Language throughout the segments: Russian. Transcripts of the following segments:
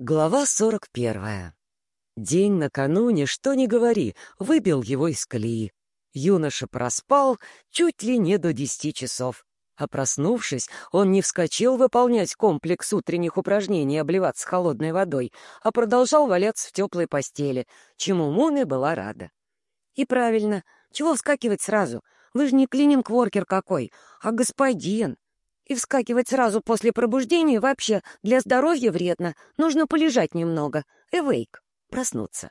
Глава сорок первая. День накануне, что ни говори, выбил его из колеи. Юноша проспал чуть ли не до десяти часов. А проснувшись, он не вскочил выполнять комплекс утренних упражнений обливаться холодной водой, а продолжал валяться в теплой постели, чему Муми была рада. И правильно, чего вскакивать сразу? Вы же не клининг-воркер какой, а господин. И вскакивать сразу после пробуждения вообще для здоровья вредно. Нужно полежать немного. Эвейк. Проснуться.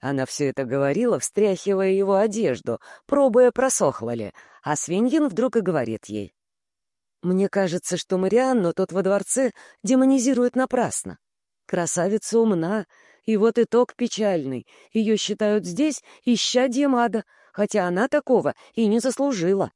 Она все это говорила, встряхивая его одежду, пробуя, просохла ли. А свиньин вдруг и говорит ей. «Мне кажется, что Марианну тот во дворце демонизирует напрасно. Красавица умна, и вот итог печальный. Ее считают здесь исчадьем ада, хотя она такого и не заслужила.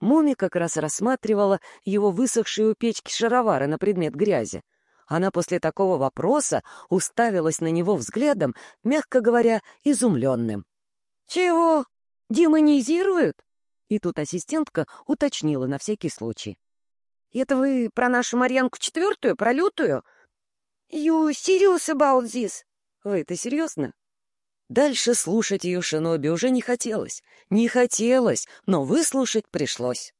Муми как раз рассматривала его высохшие у печки шаровары на предмет грязи. Она после такого вопроса уставилась на него взглядом, мягко говоря, изумленным. «Чего? Демонизируют?» И тут ассистентка уточнила на всякий случай. «Это вы про нашу Марьянку четвертую, про лютую?» «You serious about this?» «Вы это серьезно?» Дальше слушать ее шиноби уже не хотелось. Не хотелось, но выслушать пришлось.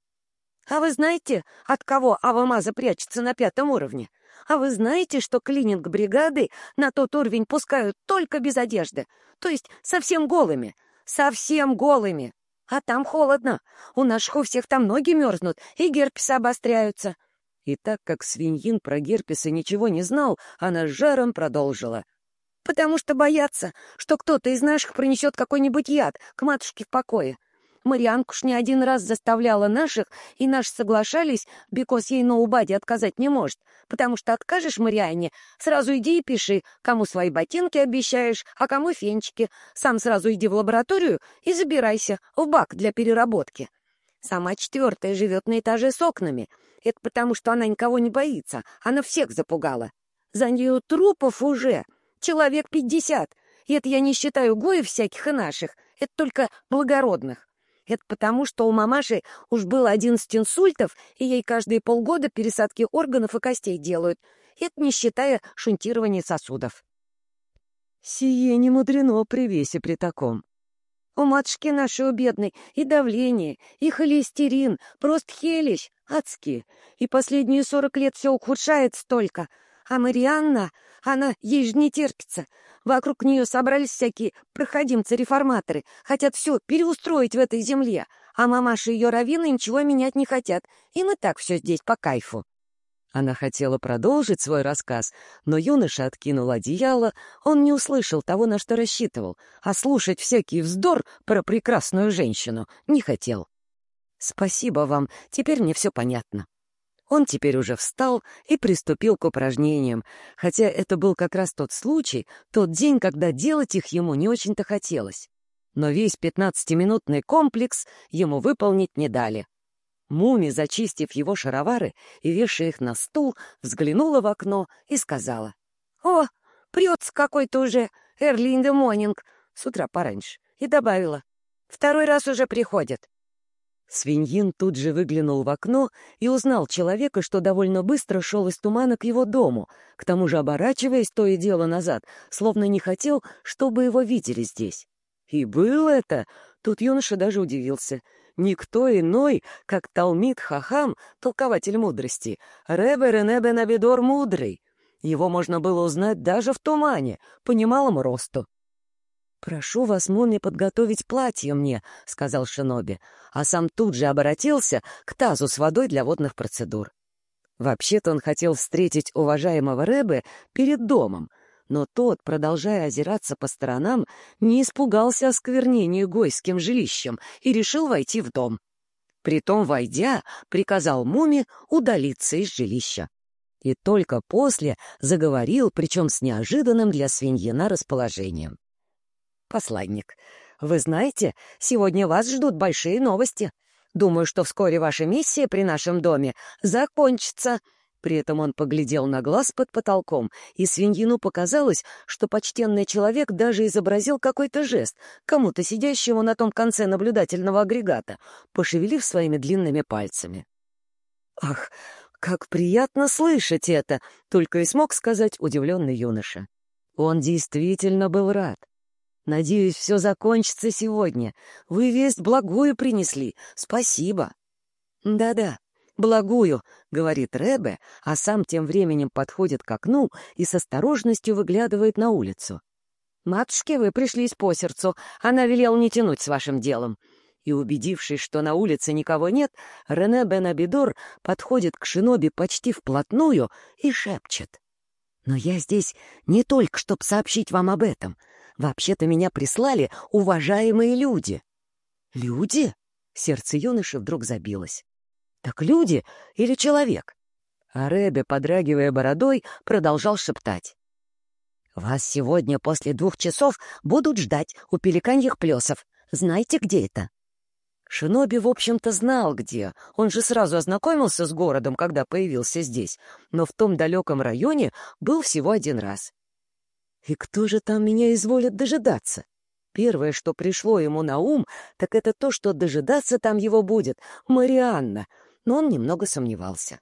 «А вы знаете, от кого Авамаза прячется на пятом уровне? А вы знаете, что клининг бригады на тот уровень пускают только без одежды, то есть совсем голыми? Совсем голыми! А там холодно. У наших у всех там ноги мерзнут, и герпесы обостряются». И так как свиньин про герпесы ничего не знал, она с жаром продолжила — потому что боятся, что кто-то из наших принесет какой-нибудь яд к матушке в покое. Марианку ж не один раз заставляла наших, и наши соглашались, бекос ей ноубади отказать не может, потому что откажешь Марианне, сразу иди и пиши, кому свои ботинки обещаешь, а кому фенчики. Сам сразу иди в лабораторию и забирайся в бак для переработки. Сама четвертая живет на этаже с окнами. Это потому, что она никого не боится, она всех запугала. За нее трупов уже — Человек пятьдесят. И это я не считаю гоев всяких и наших. Это только благородных. Это потому, что у мамаши уж было одиннадцать инсультов, и ей каждые полгода пересадки органов и костей делают. Это не считая шунтирования сосудов. Сие не мудрено при весе при таком. У матушки нашей у бедной и давление, и холестерин, просто хелищ, адски. И последние сорок лет все ухудшается только. А Марианна, она, ей же не терпится. Вокруг нее собрались всякие проходимцы-реформаторы, хотят все переустроить в этой земле, а мамаша и ее раввины ничего менять не хотят. Им и так все здесь по кайфу. Она хотела продолжить свой рассказ, но юноша откинул одеяло, он не услышал того, на что рассчитывал, а слушать всякий вздор про прекрасную женщину не хотел. «Спасибо вам, теперь мне все понятно», он теперь уже встал и приступил к упражнениям, хотя это был как раз тот случай, тот день, когда делать их ему не очень-то хотелось. Но весь пятнадцатиминутный комплекс ему выполнить не дали. Муми, зачистив его шаровары и вешая их на стул, взглянула в окно и сказала. «О, прется какой-то уже Эрли in с утра пораньше, и добавила. «Второй раз уже приходит». Свиньин тут же выглянул в окно и узнал человека, что довольно быстро шел из тумана к его дому, к тому же оборачиваясь то и дело назад, словно не хотел, чтобы его видели здесь. И был это, тут юноша даже удивился, никто иной, как Талмит Хахам, толкователь мудрости, Ребе Ренебе Навидор Мудрый. Его можно было узнать даже в тумане, по немалому росту. «Прошу вас, Муми, подготовить платье мне», — сказал Шиноби, а сам тут же обратился к тазу с водой для водных процедур. Вообще-то он хотел встретить уважаемого Рэбе перед домом, но тот, продолжая озираться по сторонам, не испугался осквернения гойским жилищем и решил войти в дом. Притом, войдя, приказал Муми удалиться из жилища. И только после заговорил, причем с неожиданным для свиньина расположением. «Посланник, вы знаете, сегодня вас ждут большие новости. Думаю, что вскоре ваша миссия при нашем доме закончится». При этом он поглядел на глаз под потолком, и свиньину показалось, что почтенный человек даже изобразил какой-то жест кому-то сидящему на том конце наблюдательного агрегата, пошевелив своими длинными пальцами. «Ах, «Как приятно слышать это!» — только и смог сказать удивленный юноша. Он действительно был рад. «Надеюсь, все закончится сегодня. Вы весть благую принесли. Спасибо». «Да-да, благую», — говорит Ребе, а сам тем временем подходит к окну и с осторожностью выглядывает на улицу. «Матушке вы пришлись по сердцу. Она велела не тянуть с вашим делом». И, убедившись, что на улице никого нет, Рене Бен подходит к Шиноби почти вплотную и шепчет. «Но я здесь не только, чтобы сообщить вам об этом. Вообще-то меня прислали уважаемые люди». «Люди?» — сердце юноши вдруг забилось. «Так люди или человек?» А Ребе, подрагивая бородой, продолжал шептать. «Вас сегодня после двух часов будут ждать у пеликаньих плесов. Знаете, где это?» Шиноби, в общем-то, знал, где. Он же сразу ознакомился с городом, когда появился здесь, но в том далеком районе был всего один раз. «И кто же там меня изволит дожидаться?» Первое, что пришло ему на ум, так это то, что дожидаться там его будет Марианна, но он немного сомневался.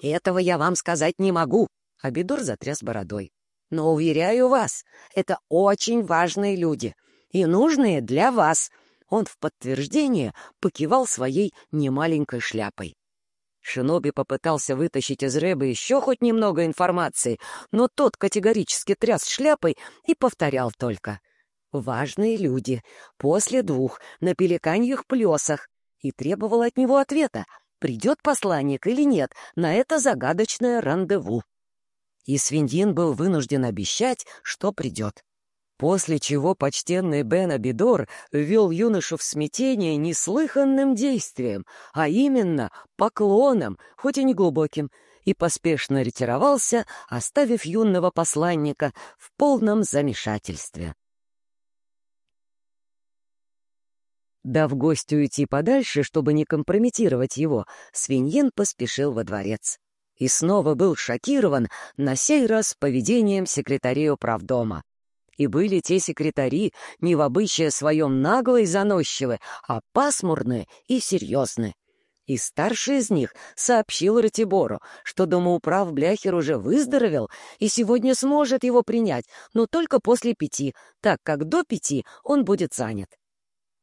«Этого я вам сказать не могу», — Абидор затряс бородой. Но, уверяю вас, это очень важные люди и нужные для вас. Он в подтверждение покивал своей немаленькой шляпой. Шиноби попытался вытащить из Рэба еще хоть немного информации, но тот категорически тряс шляпой и повторял только. «Важные люди. После двух. На пеликаньих плесах». И требовал от него ответа, придет посланник или нет на это загадочное рандеву и свиньин был вынужден обещать, что придет. После чего почтенный Бен Абидор ввел юношу в смятение неслыханным действием, а именно поклоном, хоть и не глубоким, и поспешно ретировался, оставив юного посланника в полном замешательстве. Дав гостю уйти подальше, чтобы не компрометировать его, свиньин поспешил во дворец и снова был шокирован, на сей раз поведением секретарей управдома. И были те секретари не в обычае своем наглые и заносчивы, а пасмурные и серьезные. И старший из них сообщил Ратибору, что домоуправ Бляхер уже выздоровел и сегодня сможет его принять, но только после пяти, так как до пяти он будет занят.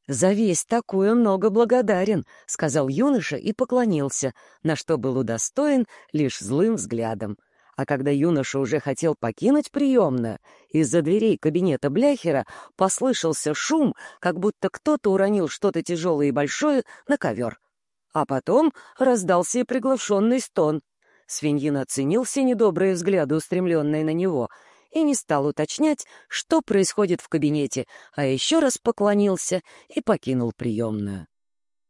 «За весь такое много благодарен», — сказал юноша и поклонился, на что был удостоен лишь злым взглядом. А когда юноша уже хотел покинуть приемную, из-за дверей кабинета Бляхера послышался шум, как будто кто-то уронил что-то тяжелое и большое на ковер. А потом раздался и приглушенный стон. Свиньин оценил все недобрые взгляды, устремленные на него — и не стал уточнять, что происходит в кабинете, а еще раз поклонился и покинул приемную.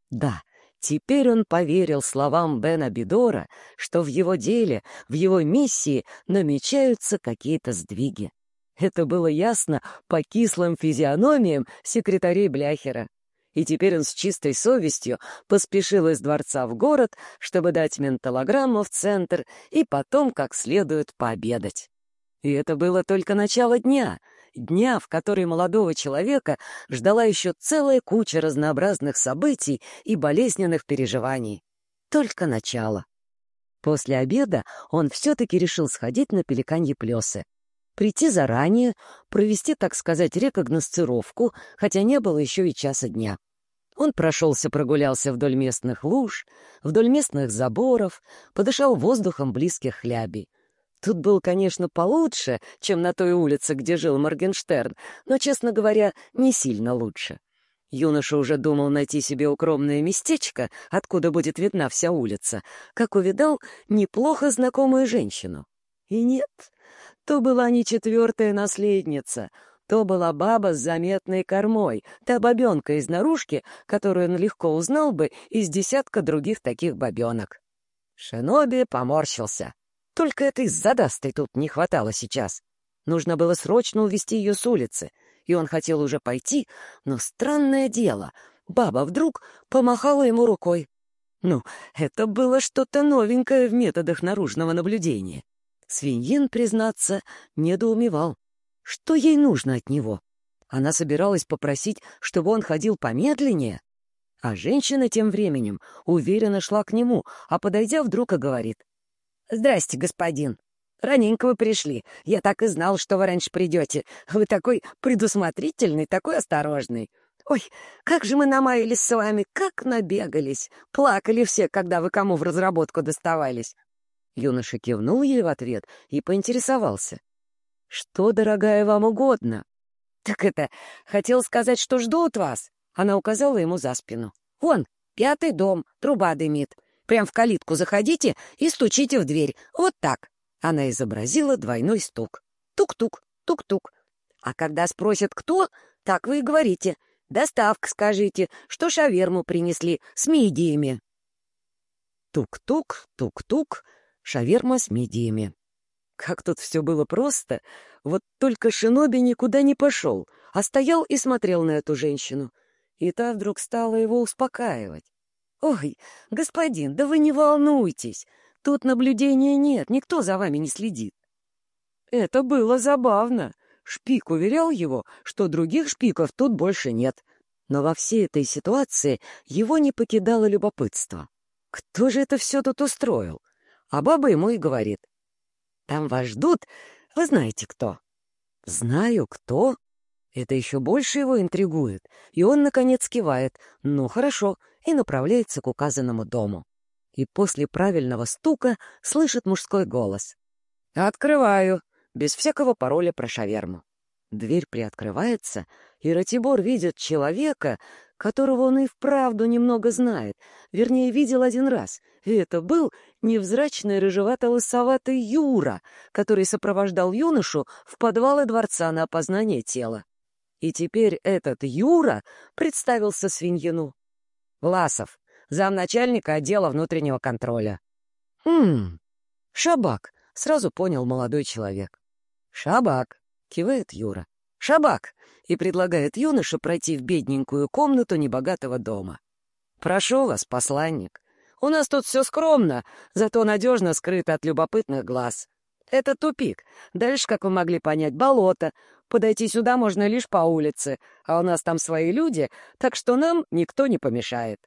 Да, теперь он поверил словам Бена Бидора, что в его деле, в его миссии намечаются какие-то сдвиги. Это было ясно по кислым физиономиям секретарей Бляхера. И теперь он с чистой совестью поспешил из дворца в город, чтобы дать менталограмму в центр и потом как следует пообедать. И это было только начало дня, дня, в который молодого человека ждала еще целая куча разнообразных событий и болезненных переживаний. Только начало. После обеда он все-таки решил сходить на пеликанье плесы. Прийти заранее, провести, так сказать, рекогносцировку, хотя не было еще и часа дня. Он прошелся, прогулялся вдоль местных луж, вдоль местных заборов, подышал воздухом близких хлябей. Тут был, конечно, получше, чем на той улице, где жил Моргенштерн, но, честно говоря, не сильно лучше. Юноша уже думал найти себе укромное местечко, откуда будет видна вся улица, как увидал неплохо знакомую женщину. И нет, то была не четвертая наследница, то была баба с заметной кормой, та бабенка из наружки, которую он легко узнал бы из десятка других таких бабенок. Шиноби поморщился. Только этой задастой тут не хватало сейчас. Нужно было срочно увести ее с улицы, и он хотел уже пойти, но странное дело, баба вдруг помахала ему рукой. Ну, это было что-то новенькое в методах наружного наблюдения. Свиньин, признаться, недоумевал. Что ей нужно от него? Она собиралась попросить, чтобы он ходил помедленнее? А женщина тем временем уверенно шла к нему, а, подойдя, вдруг и говорит. «Здрасте, господин. Раненько вы пришли. Я так и знал, что вы раньше придете. Вы такой предусмотрительный, такой осторожный. Ой, как же мы намаялись с вами, как набегались. Плакали все, когда вы кому в разработку доставались». Юноша кивнул ей в ответ и поинтересовался. «Что, дорогая, вам угодно?» «Так это, хотел сказать, что жду от вас». Она указала ему за спину. «Вон, пятый дом, труба дымит. Прям в калитку заходите и стучите в дверь. Вот так». Она изобразила двойной стук. Тук-тук, тук-тук. А когда спросят, кто, так вы и говорите. Доставка, скажите, что шаверму принесли с мидиями. Тук-тук, тук-тук, шаверма с мидиями. Как тут все было просто. Вот только Шиноби никуда не пошел, а стоял и смотрел на эту женщину. И та вдруг стала его успокаивать. «Ой, господин, да вы не волнуйтесь. Тут наблюдения нет, никто за вами не следит. Это было забавно. Шпик уверял его, что других шпиков тут больше нет. Но во всей этой ситуации его не покидало любопытство. Кто же это все тут устроил? А баба ему и говорит. «Там вас ждут, вы знаете кто». «Знаю, кто?» Это еще больше его интригует, и он, наконец, кивает «ну, хорошо» и направляется к указанному дому и после правильного стука слышит мужской голос. «Открываю!» без всякого пароля про шаверму. Дверь приоткрывается, и Ратибор видит человека, которого он и вправду немного знает, вернее, видел один раз, и это был невзрачный рыжевато-лысоватый Юра, который сопровождал юношу в подвалы дворца на опознание тела. И теперь этот Юра представился свиньину. «Власов, замначальника отдела внутреннего контроля. «Хм, Шабак», — сразу понял молодой человек. «Шабак», — кивает Юра. «Шабак», — и предлагает юноше пройти в бедненькую комнату небогатого дома. «Прошу вас, посланник. У нас тут все скромно, зато надежно скрыто от любопытных глаз. Это тупик. Дальше, как вы могли понять, болото. Подойти сюда можно лишь по улице, а у нас там свои люди, так что нам никто не помешает.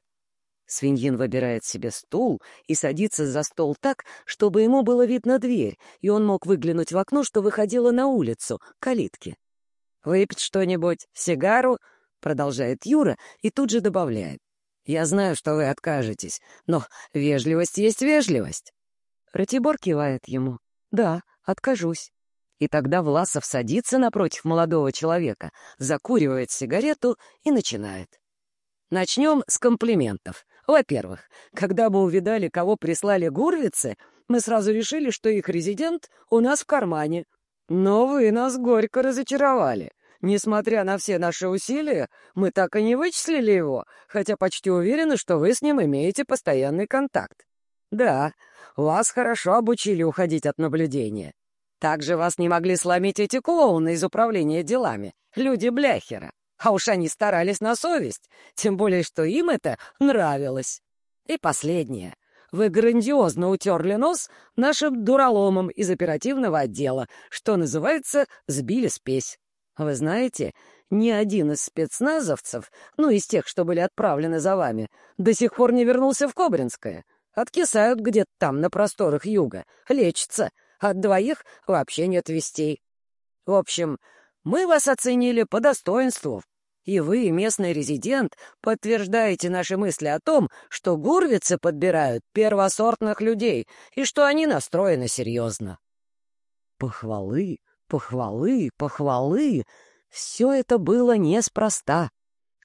Свиньин выбирает себе стул и садится за стол так, чтобы ему было видно дверь, и он мог выглянуть в окно, что выходило на улицу, к калитке. «Выпить что-нибудь? Сигару?» — продолжает Юра и тут же добавляет. «Я знаю, что вы откажетесь, но вежливость есть вежливость». Ратибор кивает ему. «Да, откажусь». И тогда Власов садится напротив молодого человека, закуривает сигарету и начинает. Начнем с комплиментов. Во-первых, когда мы увидали, кого прислали гурвицы, мы сразу решили, что их резидент у нас в кармане. Но вы нас горько разочаровали. Несмотря на все наши усилия, мы так и не вычислили его, хотя почти уверены, что вы с ним имеете постоянный контакт. Да, вас хорошо обучили уходить от наблюдения. Также вас не могли сломить эти клоуны из управления делами, люди Бляхера. А уж они старались на совесть, тем более, что им это нравилось. И последнее. Вы грандиозно утерли нос нашим дураломом из оперативного отдела, что называется «сбили спесь». Вы знаете, ни один из спецназовцев, ну, из тех, что были отправлены за вами, до сих пор не вернулся в Кобринское. Откисают где-то там, на просторах юга, лечатся. От двоих вообще нет вестей. В общем, мы вас оценили по достоинству, и вы, местный резидент, подтверждаете наши мысли о том, что гурвицы подбирают первосортных людей и что они настроены серьезно. Похвалы, похвалы, похвалы — все это было неспроста.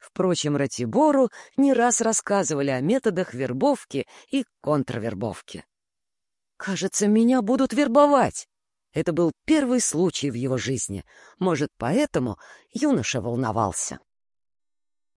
Впрочем, Ратибору не раз рассказывали о методах вербовки и контрвербовки. «Кажется, меня будут вербовать», это был первый случай в его жизни. Может, поэтому юноша волновался.